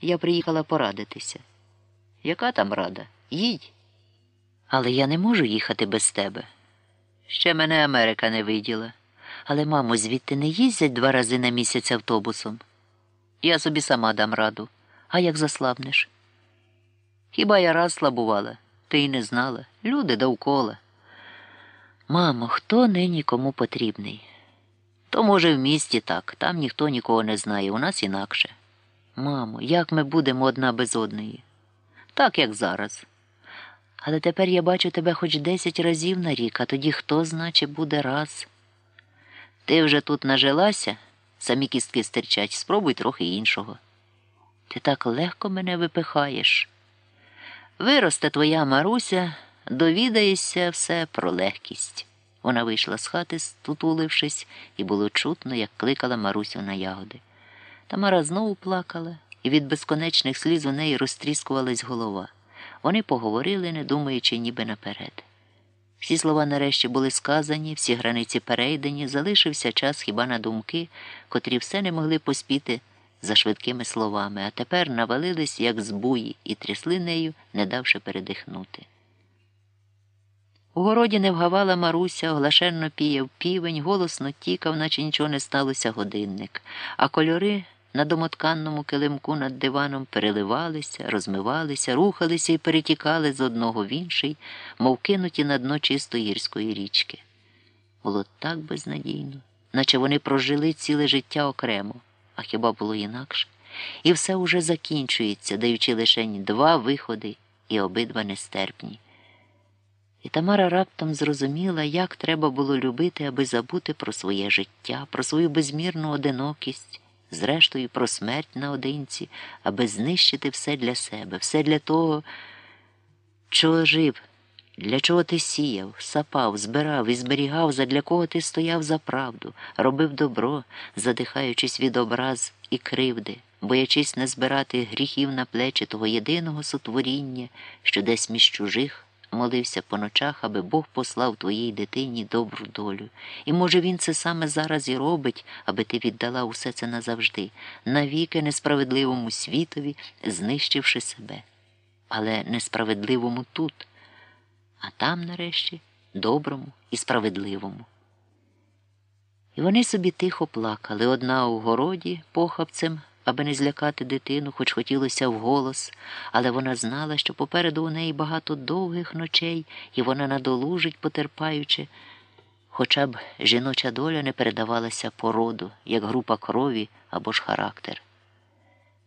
я приїхала порадитися. Яка там рада? Їдь. Але я не можу їхати без тебе. Ще мене Америка не виділа. Але, мамо, звідти не їздять два рази на місяць автобусом. Я собі сама дам раду. А як заслабнеш? Хіба я раз слабувала, ти й не знала. Люди довкола. Мамо, хто нині кому потрібний? То, може, в місті так, там ніхто нікого не знає, у нас інакше. Мамо, як ми будемо одна без одної? Так, як зараз. Але тепер я бачу тебе хоч десять разів на рік, а тоді хто, значе, буде раз. Ти вже тут нажилася, самі кістки стирчать, спробуй трохи іншого. Ти так легко мене випихаєш. Виросте твоя Маруся, довідаєшся все про легкість. Вона вийшла з хати, стутулившись, і було чутно, як кликала Марусю на ягоди. Тамара знову плакала, і від безконечних сліз у неї розтріскувалась голова. Вони поговорили, не думаючи ніби наперед. Всі слова нарешті були сказані, всі границі перейдені, залишився час хіба на думки, котрі все не могли поспіти за швидкими словами, а тепер навалились, як збуї, і трясли нею, не давши передихнути. У городі не вгавала Маруся, оглашенно піяв півень, голосно тікав, наче нічого не сталося годинник, а кольори на домотканному килимку над диваном переливалися, розмивалися, рухалися і перетікали з одного в інший, мов кинуті на дно чистої гірської річки. Було так безнадійно, наче вони прожили ціле життя окремо, а хіба було інакше? І все уже закінчується, даючи лише два виходи і обидва нестерпні. І Тамара раптом зрозуміла, як треба було любити, аби забути про своє життя, про свою безмірну одинокість, зрештою про смерть наодинці, аби знищити все для себе, все для того, чого жив, для чого ти сіяв, сапав, збирав і зберігав, задля кого ти стояв за правду, робив добро, задихаючись від образ і кривди, боячись не збирати гріхів на плечі того єдиного сотворіння, що десь між чужих. Молився по ночах, аби Бог послав твоїй дитині добру долю. І, може, він це саме зараз і робить, аби ти віддала усе це назавжди, навіки несправедливому світові, знищивши себе. Але несправедливому тут, а там, нарешті, доброму і справедливому. І вони собі тихо плакали одна у городі похапцем аби не злякати дитину, хоч хотілося вголос, але вона знала, що попереду у неї багато довгих ночей, і вона надолужить, потерпаючи, хоча б жіноча доля не передавалася по роду, як група крові або ж характер.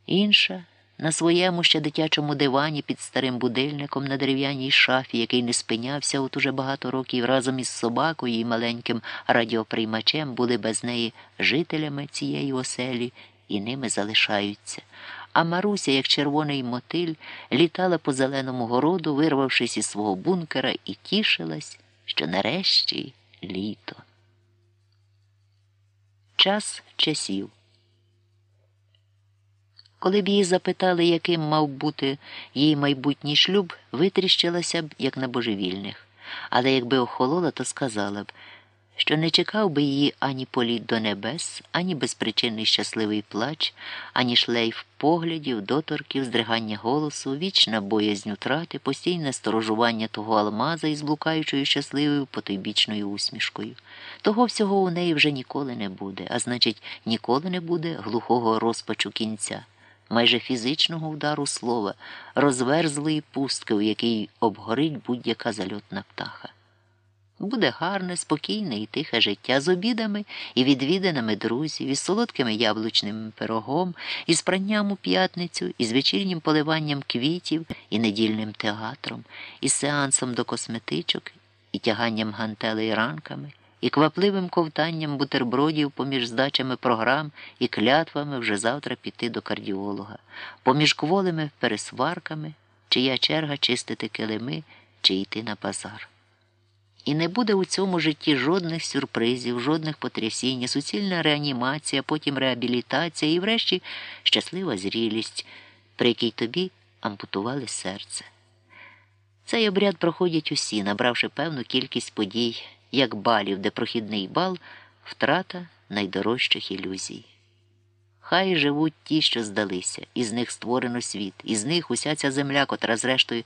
Інша на своєму ще дитячому дивані під старим будильником на дерев'яній шафі, який не спинявся от уже багато років разом із собакою і маленьким радіоприймачем, були без неї жителями цієї оселі і ними залишаються. А Маруся, як червоний мотиль, літала по зеленому городу, вирвавшись із свого бункера, і тішилась, що нарешті літо. Час часів. Коли б її запитали, яким мав бути її майбутній шлюб, витріщилася б, як на божевільних. Але якби охолола, то сказала б що не чекав би її ані політ до небес, ані безпричинний щасливий плач, ані шлейф поглядів, доторків, здригання голосу, вічна боязнь утрати, постійне сторожування того алмаза із блукаючою щасливою потойбічною усмішкою. Того всього у неї вже ніколи не буде, а значить, ніколи не буде глухого розпачу кінця. Майже фізичного удару слова, розверзлої пустки, у якій обгорить будь-яка зальотна птаха. Буде гарне, спокійне і тихе життя з обідами і відвіданими друзів, із солодкими яблучним пирогом, із пранням у п'ятницю, із вечірнім поливанням квітів і недільним театром, із сеансом до косметичок, і тяганням гантелей ранками, і квапливим ковтанням бутербродів поміж здачами програм і клятвами вже завтра піти до кардіолога, поміж кволими пересварками, чия черга чистити килими чи йти на базар. І не буде у цьому житті жодних сюрпризів, жодних потрясінь, суцільна реанімація, потім реабілітація і, врешті, щаслива зрілість, при якій тобі ампутували серце. Цей обряд проходять усі, набравши певну кількість подій, як балів, де прохідний бал втрата найдорожчих ілюзій. Хай живуть ті, що здалися, із них створено світ, із них уся ця земля, котра, зрештою,